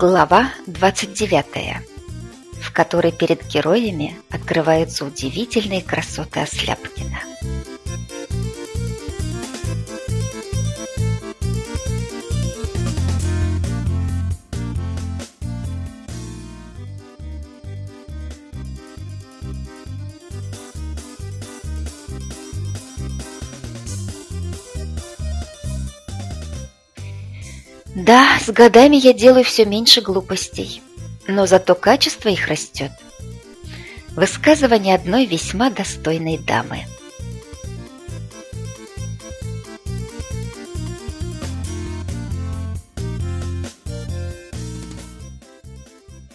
Глава 29, в которой перед героями открываются удивительные красоты Осляпкина. Да, с годами я делаю все меньше глупостей, но зато качество их растет. Высказывание одной весьма достойной дамы.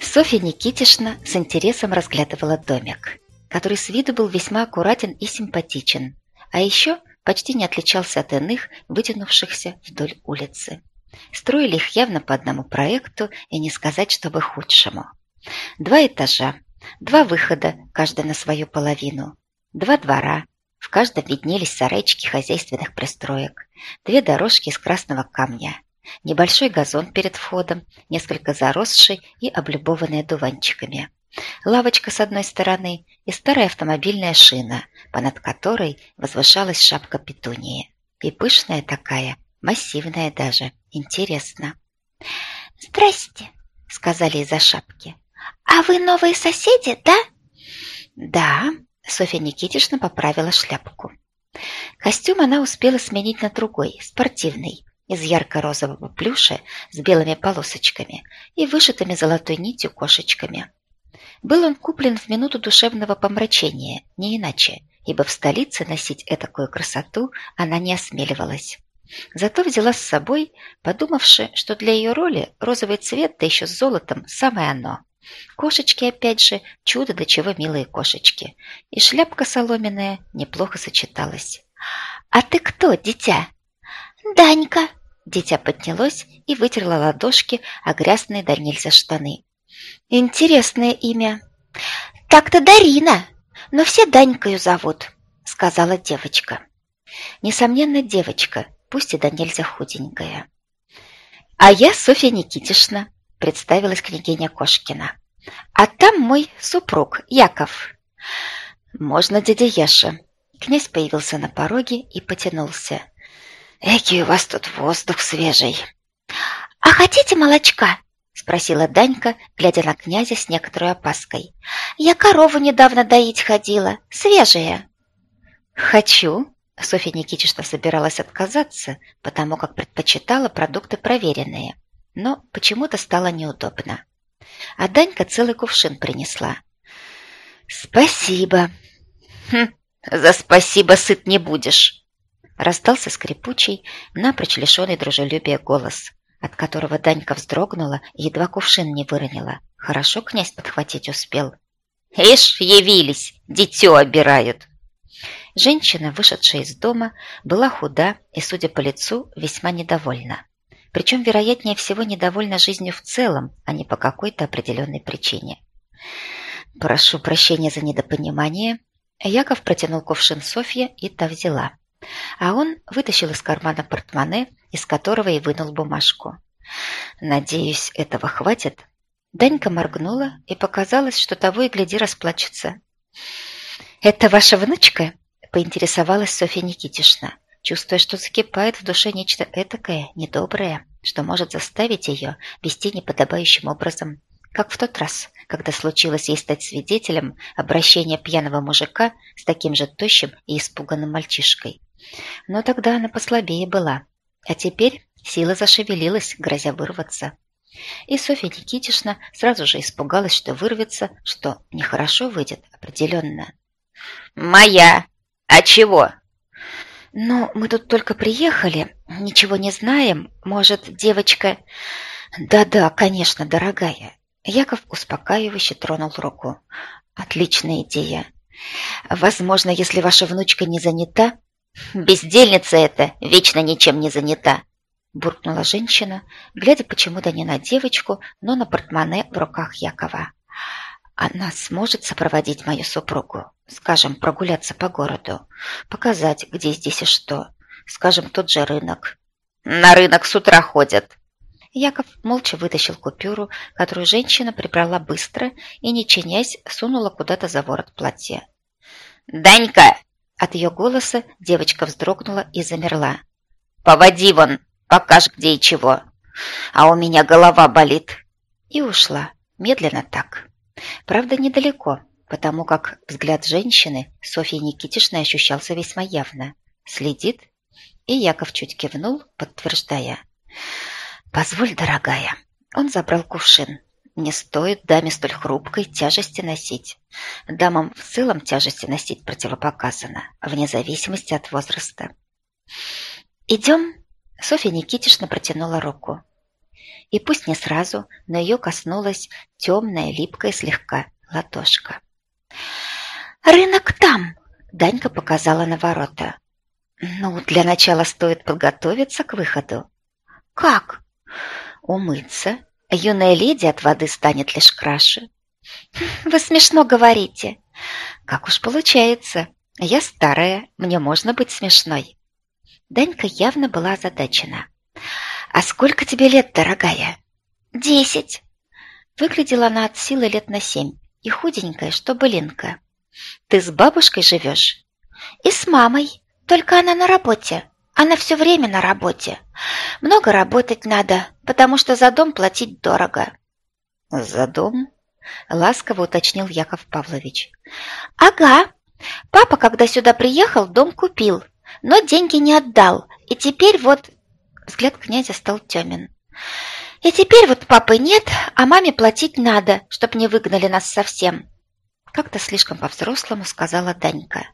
Софья Никитишна с интересом разглядывала домик, который с виду был весьма аккуратен и симпатичен, а еще почти не отличался от иных, вытянувшихся вдоль улицы. Строили их явно по одному проекту и не сказать, чтобы худшему. Два этажа, два выхода, каждый на свою половину, два двора, в каждом виднелись сарайчики хозяйственных пристроек, две дорожки из красного камня, небольшой газон перед входом, несколько заросший и облюбованный дуванчиками, лавочка с одной стороны и старая автомобильная шина, понад которой возвышалась шапка петунии. И пышная такая, массивная даже, интересно. «Здрасте», — сказали из-за шапки. «А вы новые соседи, да?» «Да», — Софья Никитична поправила шляпку. Костюм она успела сменить на другой, спортивный, из ярко-розового плюша с белыми полосочками и вышитыми золотой нитью кошечками. Был он куплен в минуту душевного помрачения, не иначе, ибо в столице носить этакую красоту она не осмеливалась. Зато взяла с собой, подумавши, что для ее роли розовый цвет, да еще с золотом, самое оно. Кошечки, опять же, чудо до чего милые кошечки. И шляпка соломенная неплохо сочеталась. «А ты кто, дитя?» «Данька!» Дитя поднялось и вытерла ладошки о грязные до нельзя штаны. «Интересное имя». «Так-то Дарина, но все Данькою зовут», — сказала девочка. Несомненно, девочка, пусть и да нельзя худенькая. «А я Софья Никитишна», — представилась княгиня Кошкина. «А там мой супруг Яков». «Можно дядя Яша». Князь появился на пороге и потянулся. «Эки у вас тут воздух свежий». «А хотите молочка?» — спросила Данька, глядя на князя с некоторой опаской. «Я корову недавно доить ходила, свежая». «Хочу», Софья Никитична собиралась отказаться, потому как предпочитала продукты проверенные, но почему-то стало неудобно. А Данька целый кувшин принесла. «Спасибо!» «Хм, за спасибо сыт не будешь!» Раздался скрипучий, напрочь лишенный дружелюбия голос, от которого Данька вздрогнула и едва кувшин не выронила. Хорошо князь подхватить успел. «Ишь, явились! Дитё обирают!» Женщина, вышедшая из дома, была худа и, судя по лицу, весьма недовольна. Причем, вероятнее всего, недовольна жизнью в целом, а не по какой-то определенной причине. «Прошу прощения за недопонимание». Яков протянул кувшин Софье, и та взяла. А он вытащил из кармана портмоне, из которого и вынул бумажку. «Надеюсь, этого хватит?» Данька моргнула, и показалось, что того и гляди расплачется. «Это ваша внучка?» Поинтересовалась Софья Никитишна, чувствуя, что закипает в душе нечто этакое, недоброе, что может заставить ее вести неподобающим образом, как в тот раз, когда случилось ей стать свидетелем обращения пьяного мужика с таким же тощим и испуганным мальчишкой. Но тогда она послабее была, а теперь сила зашевелилась, грозя вырваться. И Софья Никитишна сразу же испугалась, что вырвется, что нехорошо выйдет определенно. «Моя!» «А чего?» «Ну, мы тут только приехали, ничего не знаем. Может, девочка...» «Да-да, конечно, дорогая». Яков успокаивающе тронул руку. «Отличная идея. Возможно, если ваша внучка не занята...» «Бездельница это, вечно ничем не занята!» буркнула женщина, глядя почему-то не на девочку, но на портмоне в руках Якова. Она сможет сопроводить мою супругу, скажем, прогуляться по городу, показать, где здесь и что, скажем, тот же рынок. На рынок с утра ходят. Яков молча вытащил купюру, которую женщина прибрала быстро и, не чинясь, сунула куда-то за ворот платья. «Данька!» От ее голоса девочка вздрогнула и замерла. «Поводи вон, покажь где и чего, а у меня голова болит!» И ушла, медленно так. Правда, недалеко, потому как взгляд женщины Софьи Никитишны ощущался весьма явно. Следит, и Яков чуть кивнул, подтверждая. «Позволь, дорогая». Он забрал кувшин. Не стоит даме столь хрупкой тяжести носить. Дамам в целом тяжести носить противопоказано, вне зависимости от возраста. «Идем?» Софья Никитишна протянула руку. И пусть не сразу, но ее коснулась темная, липкая слегка ладошка. «Рынок там!» – Данька показала на ворота. «Ну, для начала стоит подготовиться к выходу». «Как?» умыться. Юная леди от воды станет лишь краше. Вы смешно говорите. Как уж получается. Я старая, мне можно быть смешной. Данька явно была озадачена. «А сколько тебе лет, дорогая?» «Десять». Выглядела она от силы лет на семь и худенькая, что былинка. «Ты с бабушкой живешь?» «И с мамой, только она на работе. Она все время на работе. Много работать надо, потому что за дом платить дорого». «За дом?» – ласково уточнил Яков Павлович. «Ага. Папа, когда сюда приехал, дом купил, но деньги не отдал. И теперь вот...» Взгляд князя стал темен. «И теперь вот папы нет, а маме платить надо, чтоб не выгнали нас совсем». Как-то слишком по-взрослому сказала Данька.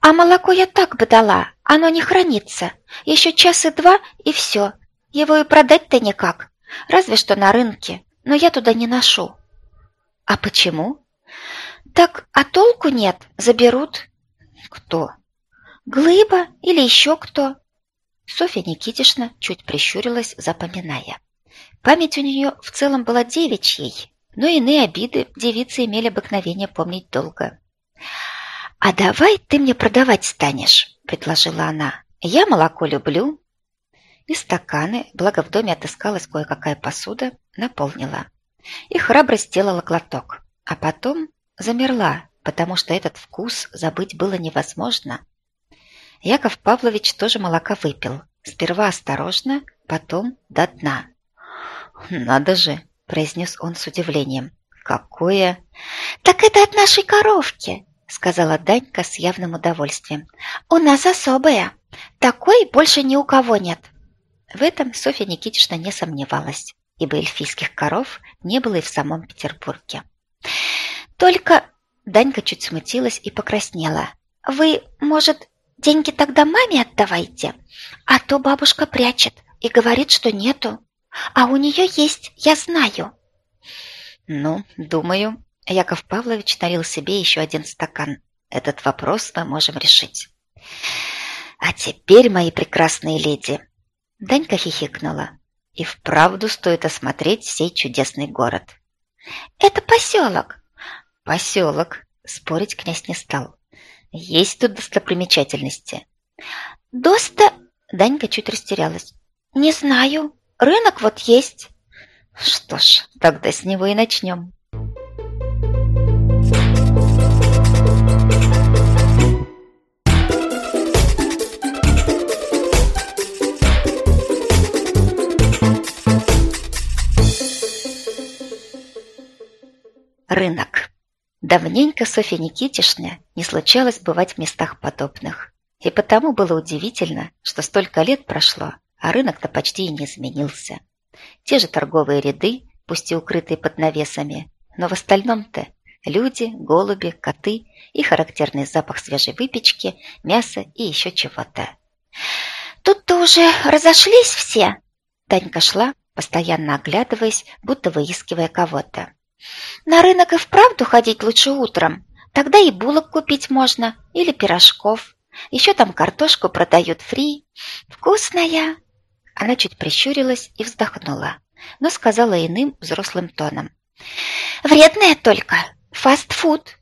«А молоко я так бы дала, оно не хранится. Еще час и два, и все. Его и продать-то никак. Разве что на рынке, но я туда не ношу». «А почему?» «Так, а толку нет, заберут». «Кто?» «Глыба или еще кто?» Софья Никитишна чуть прищурилась, запоминая. Память у нее в целом была девичьей, но иные обиды девицы имели обыкновение помнить долго. «А давай ты мне продавать станешь», – предложила она. «Я молоко люблю». И стаканы, благо в доме отыскалась кое-какая посуда, наполнила. И храбро сделала глоток. А потом замерла, потому что этот вкус забыть было невозможно. Яков Павлович тоже молока выпил. Сперва осторожно, потом до дна. «Надо же!» – произнес он с удивлением. «Какое?» «Так это от нашей коровки!» сказала Данька с явным удовольствием. «У нас особая. Такой больше ни у кого нет». В этом Софья Никитична не сомневалась, ибо эльфийских коров не было и в самом Петербурге. «Только...» Данька чуть смутилась и покраснела. «Вы, может, деньги тогда маме отдавайте? А то бабушка прячет и говорит, что нету. А у нее есть, я знаю». «Ну, думаю, Яков Павлович налил себе еще один стакан. Этот вопрос мы можем решить. А теперь, мои прекрасные леди, Данька хихикнула. И вправду стоит осмотреть сей чудесный город. Это поселок. Поселок. Спорить князь не стал. Есть тут достопримечательности. Доста... Данька чуть растерялась. Не знаю. Рынок вот есть. Что ж, тогда с него и начнем. Давненько Софья Никитишна не случалось бывать в местах подобных. И потому было удивительно, что столько лет прошло, а рынок-то почти и не изменился. Те же торговые ряды, пусть и укрытые под навесами, но в остальном-то люди, голуби, коты и характерный запах свежей выпечки, мяса и еще чего-то. «Тут-то уже разошлись все!» Танька шла, постоянно оглядываясь, будто выискивая кого-то. На рынок и вправду ходить лучше утром. Тогда и булок купить можно, или пирожков. Еще там картошку продают фри. Вкусная!» Она чуть прищурилась и вздохнула, но сказала иным взрослым тоном. «Вредная только. Фастфуд».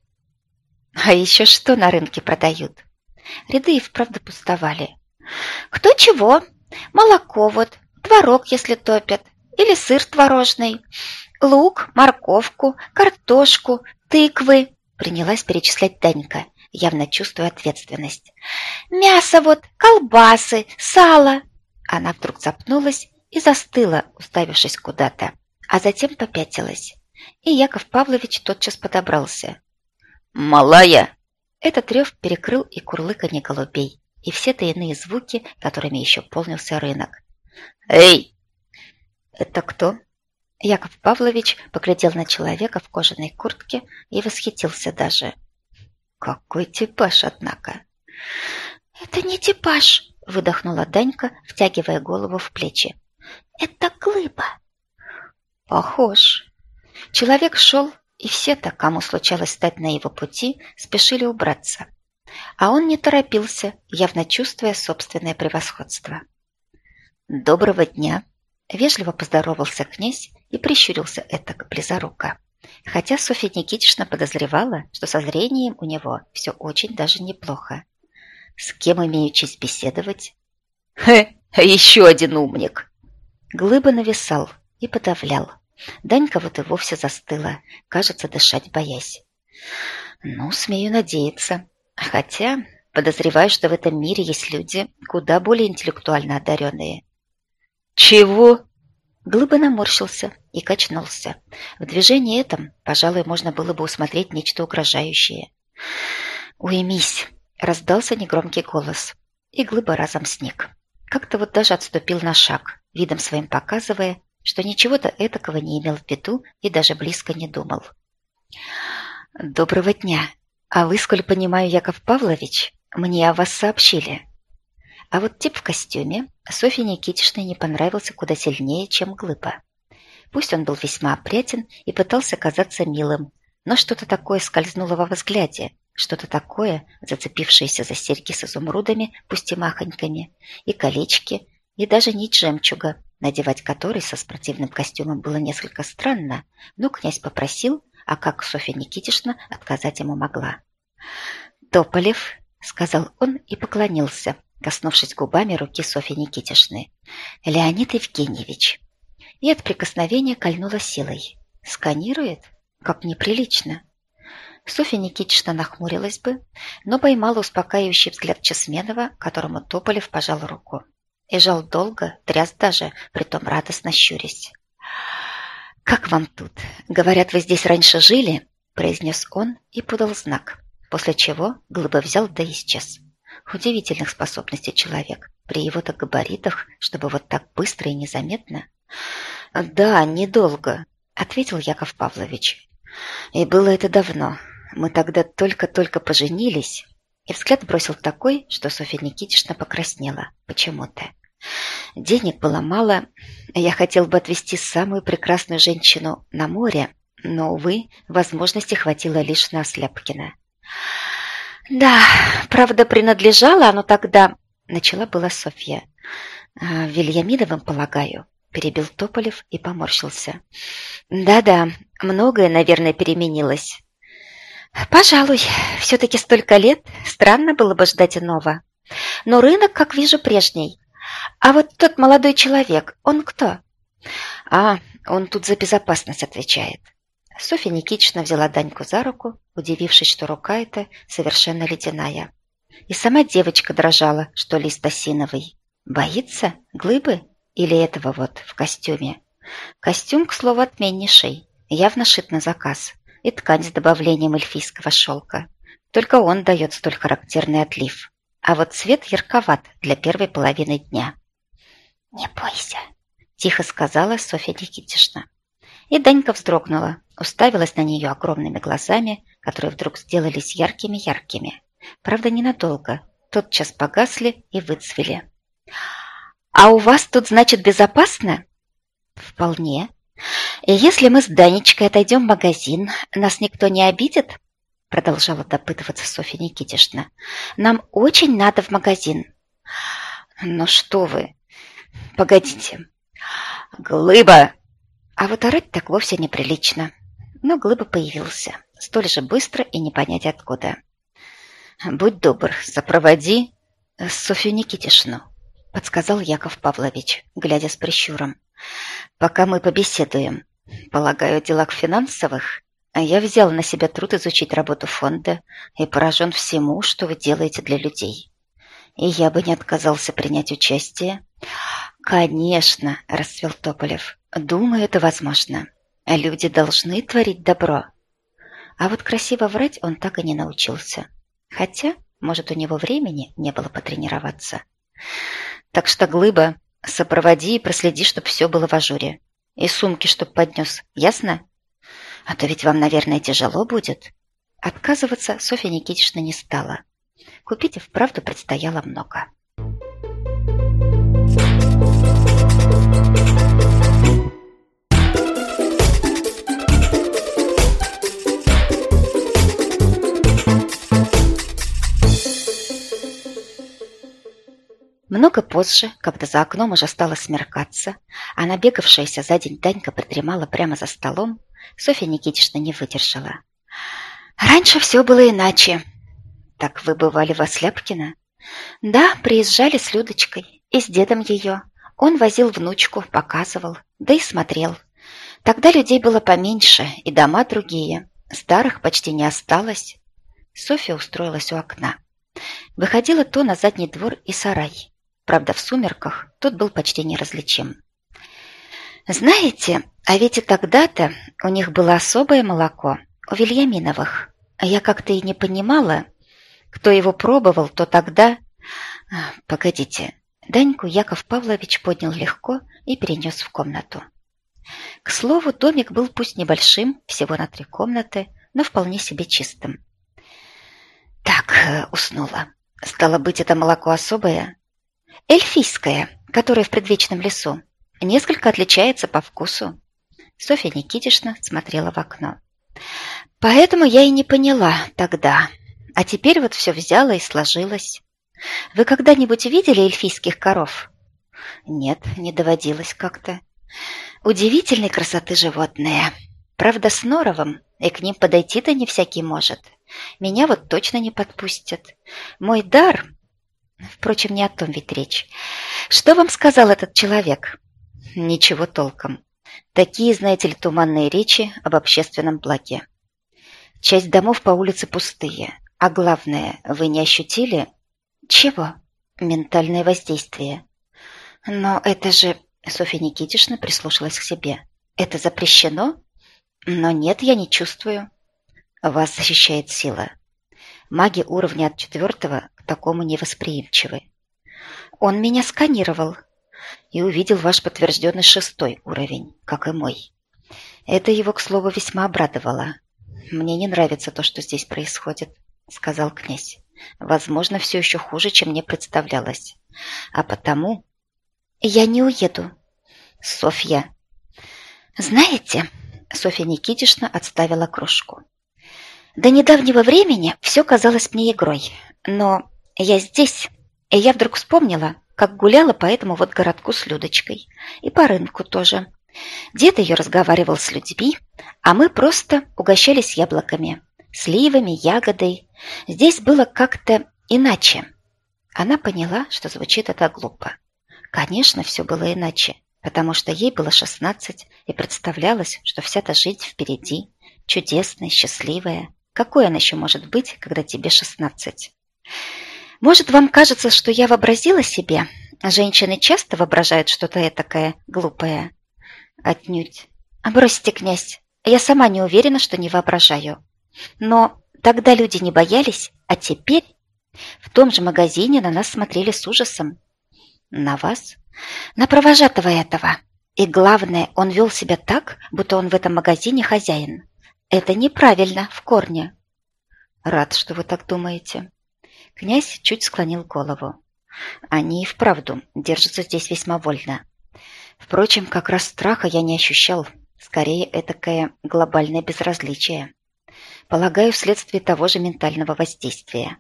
«А еще что на рынке продают?» Ряды и вправду пустовали. «Кто чего? Молоко вот, творог, если топят, или сыр творожный, лук, морковку, картошку, тыквы, принялась перечислять Данька, явно чувствуя ответственность. Мясо вот, колбасы, сало. Она вдруг запнулась и застыла, уставившись куда-то, а затем попятилась. И Яков Павлович тотчас подобрался. «Малая!» Этот рев перекрыл и курлыканье голубей, и все то иные звуки, которыми еще полнился рынок. «Эй!» «Это кто?» Яков Павлович поглядел на человека в кожаной куртке и восхитился даже. «Какой типаж, однако!» «Это не типаж!» – выдохнула Данька, втягивая голову в плечи. «Это глыба!» «Похож!» Человек шел, и все-то, кому случалось стать на его пути, спешили убраться. А он не торопился, явно чувствуя собственное превосходство. «Доброго дня!» Вежливо поздоровался князь и прищурился этак близоруко. Хотя Софья Никитична подозревала, что со зрением у него все очень даже неплохо. «С кем имею честь беседовать?» «Хе, еще один умник!» Глыба нависал и подавлял. Данька вот и вовсе застыла, кажется, дышать боясь. «Ну, смею надеяться. Хотя подозреваю, что в этом мире есть люди куда более интеллектуально одаренные. «Чего?» Глыба наморщился и качнулся. В движении этом, пожалуй, можно было бы усмотреть нечто угрожающее. «Уймись!» — раздался негромкий голос, и Глыба разом сник. Как-то вот даже отступил на шаг, видом своим показывая, что ничего-то этакого не имел в виду и даже близко не думал. «Доброго дня! А вы, сколь понимаю, Яков Павлович, мне о вас сообщили». А вот тип в костюме Софье Никитичной не понравился куда сильнее, чем Глыба. Пусть он был весьма опрятен и пытался казаться милым, но что-то такое скользнуло во взгляде, что-то такое, зацепившееся за серьги с изумрудами, пусть и махоньками, и колечки, и даже нить жемчуга, надевать который со спортивным костюмом было несколько странно, но князь попросил, а как Софья Никитична отказать ему могла. «Тополев», — сказал он и поклонился, коснувшись губами руки Софьи Никитишны. «Леонид Евгеньевич». И от прикосновения кольнула силой. «Сканирует? Как неприлично». Софья Никитична нахмурилась бы, но поймала успокаивающий взгляд Чесменова, которому Тополев пожал руку. И жал долго, тряс даже, притом радостно щурясь. «Как вам тут? Говорят, вы здесь раньше жили?» произнес он и подал знак, после чего Глыба взял да исчез. Удивительных способностей человек при его-то габаритах, чтобы вот так быстро и незаметно. «Да, недолго», — ответил Яков Павлович. «И было это давно. Мы тогда только-только поженились». И взгляд бросил такой, что Софья Никитична покраснела почему-то. Денег было мало. Я хотел бы отвезти самую прекрасную женщину на море, но, увы, возможности хватило лишь на Сляпкина. «Да, правда, принадлежало оно тогда...» — начала была Софья. «А, «Вильямидовым, полагаю», — перебил Тополев и поморщился. «Да-да, многое, наверное, переменилось». «Пожалуй, все-таки столько лет, странно было бы ждать иного. Но рынок, как вижу, прежний. А вот тот молодой человек, он кто?» «А, он тут за безопасность отвечает. Софья Никитична взяла Даньку за руку, удивившись, что рука эта совершенно ледяная. И сама девочка дрожала, что лист осиновый. Боится? Глыбы? Или этого вот в костюме? Костюм, к слову, отменнейший. Явно шит на заказ. И ткань с добавлением эльфийского шелка. Только он дает столь характерный отлив. А вот цвет ярковат для первой половины дня. «Не бойся», – тихо сказала Софья Никитична. И Данька вздрогнула, уставилась на нее огромными глазами, которые вдруг сделались яркими-яркими. Правда, ненадолго. Тотчас погасли и выцвели. «А у вас тут, значит, безопасно?» «Вполне. И если мы с Данечкой отойдем в магазин, нас никто не обидит?» Продолжала допытываться Софья Никитишна. «Нам очень надо в магазин». «Ну что вы! Погодите!» «Глыба!» А вот орать так вовсе неприлично. Но Глыба появился, столь же быстро и не понять откуда. «Будь добр, запроводи Софью Никитишну», — подсказал Яков Павлович, глядя с прищуром. пока мы побеседуем. Полагаю, о делах финансовых я взял на себя труд изучить работу фонда и поражен всему, что вы делаете для людей. И я бы не отказался принять участие. Конечно, расцвел Тополев. Думаю, это возможно. Люди должны творить добро. А вот красиво врать он так и не научился. Хотя, может, у него времени не было потренироваться. Так что, Глыба, сопроводи и проследи, чтобы все было в ажуре. И сумки, чтоб поднес, ясно? А то ведь вам, наверное, тяжело будет. Отказываться Софья Никитична не стала. Купить и вправду предстояло много. Позже, когда за окном уже стало смеркаться, а набегавшаяся за день Данька придремала прямо за столом, Софья Никитична не выдержала. «Раньше все было иначе». «Так вы бывали в Осляпкино?» «Да, приезжали с Людочкой и с дедом ее. Он возил внучку, показывал, да и смотрел. Тогда людей было поменьше, и дома другие. Старых почти не осталось». Софья устроилась у окна. Выходила то на задний двор и сарай. Правда, в сумерках тот был почти неразличим. Знаете, а ведь и тогда-то у них было особое молоко, у Вильяминовых. Я как-то и не понимала, кто его пробовал, то тогда... А, погодите, Даньку Яков Павлович поднял легко и перенес в комнату. К слову, домик был пусть небольшим, всего на три комнаты, но вполне себе чистым. Так, э, уснула. Стало быть, это молоко особое? Эльфийское, которое в предвечном лесу. Несколько отличается по вкусу. Софья Никитишна смотрела в окно. Поэтому я и не поняла тогда. А теперь вот все взяло и сложилось. Вы когда-нибудь видели эльфийских коров? Нет, не доводилось как-то. Удивительной красоты животные. Правда, с норовом, и к ним подойти-то не всякий может. Меня вот точно не подпустят. Мой дар Впрочем, не о том ведь речь. Что вам сказал этот человек? Ничего толком. Такие, знаете ли, туманные речи об общественном благе. Часть домов по улице пустые. А главное, вы не ощутили? Чего? Ментальное воздействие. Но это же... Софья Никитишна прислушалась к себе. Это запрещено? Но нет, я не чувствую. Вас защищает сила. Маги уровня от четвертого к такому невосприимчивы. Он меня сканировал и увидел ваш подтвержденный шестой уровень, как и мой. Это его, к слову, весьма обрадовало. «Мне не нравится то, что здесь происходит», — сказал князь. «Возможно, все еще хуже, чем мне представлялось. А потому...» «Я не уеду». «Софья». «Знаете...» — Софья Никитишна отставила кружку. До недавнего времени все казалось мне игрой, но я здесь, и я вдруг вспомнила, как гуляла по этому вот городку с Людочкой, и по рынку тоже. Дед ее разговаривал с людьми, а мы просто угощались яблоками, сливами, ягодой. Здесь было как-то иначе. Она поняла, что звучит это глупо. Конечно, все было иначе, потому что ей было шестнадцать, и представлялось, что вся та жизнь впереди, чудесная, счастливая. Какой она еще может быть, когда тебе шестнадцать? Может, вам кажется, что я вообразила себе? Женщины часто воображают что-то этакое глупое. Отнюдь. А бросьте, князь, я сама не уверена, что не воображаю. Но тогда люди не боялись, а теперь... В том же магазине на нас смотрели с ужасом. На вас? На провожатого этого. И главное, он вел себя так, будто он в этом магазине хозяин. Это неправильно в корне. Рад, что вы так думаете. Князь чуть склонил голову. Они и вправду держатся здесь весьма вольно. Впрочем, как раз страха я не ощущал. Скорее, этакое глобальное безразличие. Полагаю, вследствие того же ментального воздействия.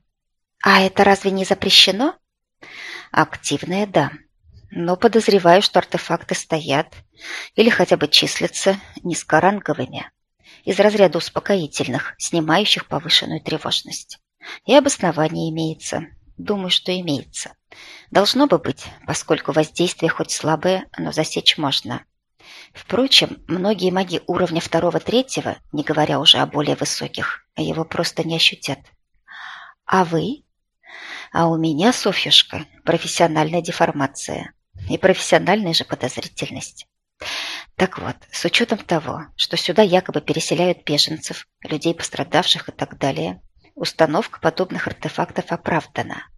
А это разве не запрещено? Активное – да. Но подозреваю, что артефакты стоят или хотя бы числятся низкоранговыми из разряда успокоительных, снимающих повышенную тревожность. И обоснование имеется. Думаю, что имеется. Должно бы быть, поскольку воздействие хоть слабое, но засечь можно. Впрочем, многие маги уровня второго-третьего, не говоря уже о более высоких, его просто не ощутят. А вы? А у меня, Софьюшка, профессиональная деформация и профессиональная же подозрительность. Так вот, с учетом того, что сюда якобы переселяют беженцев, людей пострадавших и так далее, установка подобных артефактов оправдана.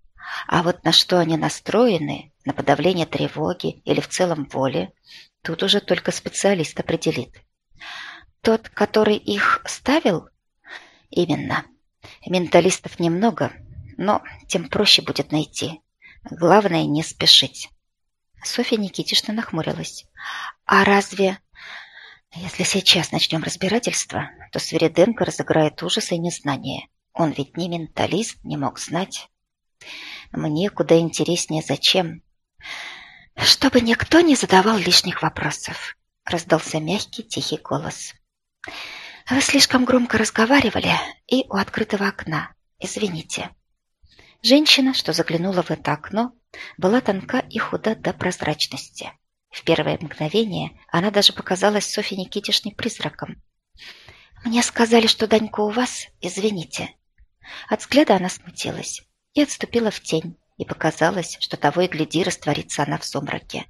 А вот на что они настроены, на подавление тревоги или в целом воли, тут уже только специалист определит. Тот, который их ставил? Именно. Менталистов немного, но тем проще будет найти. Главное не спешить. Софья Никитична нахмурилась. «А разве...» «Если сейчас начнем разбирательство, то Свериденко разыграет ужас и незнание. Он ведь не менталист, не мог знать. Мне куда интереснее, зачем. Чтобы никто не задавал лишних вопросов», — раздался мягкий, тихий голос. «Вы слишком громко разговаривали и у открытого окна. Извините». Женщина, что заглянула в это окно, была тонка и худа до прозрачности. В первое мгновение она даже показалась Софье Никитишне призраком. «Мне сказали, что Данька у вас, извините». От взгляда она смутилась и отступила в тень, и показалось, что того и гляди растворится она в сумраке.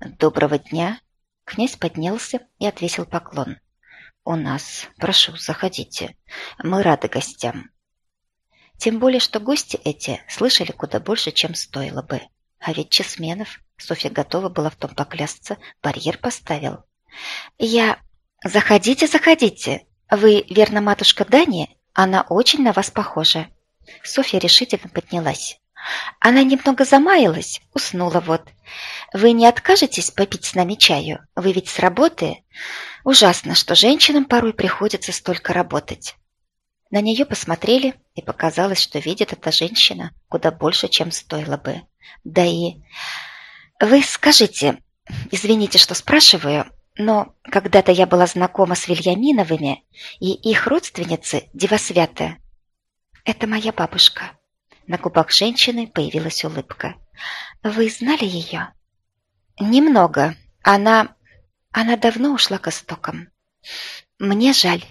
«Доброго дня!» Князь поднялся и отвесил поклон. «У нас. Прошу, заходите. Мы рады гостям. Тем более, что гости эти слышали куда больше, чем стоило бы. А ведь Чесменов, Софья готова была в том поклясться, барьер поставил. «Я... Заходите, заходите. Вы, верно, матушка Дани? Она очень на вас похожа». Софья решительно поднялась. Она немного замаялась, уснула вот. Вы не откажетесь попить с нами чаю? Вы ведь с работы? Ужасно, что женщинам порой приходится столько работать. На нее посмотрели, и показалось, что видит эта женщина куда больше, чем стоило бы. Да и... Вы скажите, извините, что спрашиваю, но когда-то я была знакома с Вильяминовыми, и их родственницы Девосвятая. Это моя бабушка. На губах женщины появилась улыбка. Вы знали ее? Немного. Она... Она давно ушла к истокам. Мне жаль.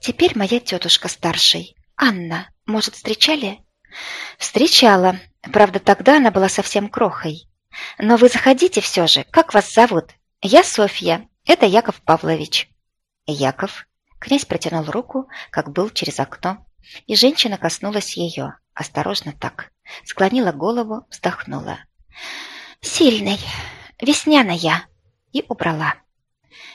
Теперь моя тетушка старшей, Анна, может, встречали? Встречала. Правда, тогда она была совсем крохой. Но вы заходите все же. Как вас зовут? Я Софья. Это Яков Павлович. Яков. Князь протянул руку, как был через окно, и женщина коснулась ее, осторожно так. Склонила голову, вздохнула. «Сильный, весняная!» И убрала.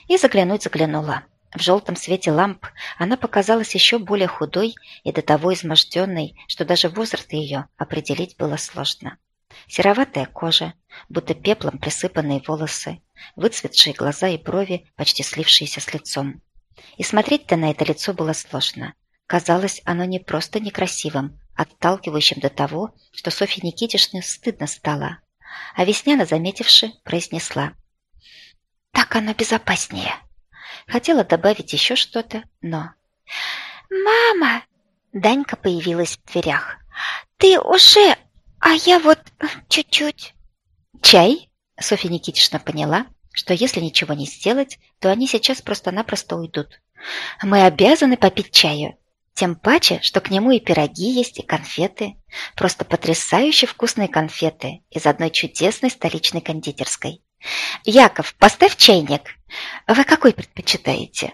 И заглянуть заглянула. В желтом свете ламп она показалась еще более худой и до того изможденной, что даже возраст ее определить было сложно. Сероватая кожа, будто пеплом присыпанные волосы, выцветшие глаза и брови, почти слившиеся с лицом. И смотреть-то на это лицо было сложно. Казалось, оно не просто некрасивым, отталкивающим до того, что Софье Никитишне стыдно стало. А Весняна, заметивши, произнесла. «Так оно безопаснее». Хотела добавить еще что-то, но... «Мама!» Данька появилась в дверях. «Ты уже... А я вот чуть-чуть...» «Чай?» Софья Никитична поняла, что если ничего не сделать, то они сейчас просто-напросто уйдут. «Мы обязаны попить чаю. Тем паче, что к нему и пироги есть, и конфеты. Просто потрясающе вкусные конфеты из одной чудесной столичной кондитерской. «Яков, поставь чайник. Вы какой предпочитаете?»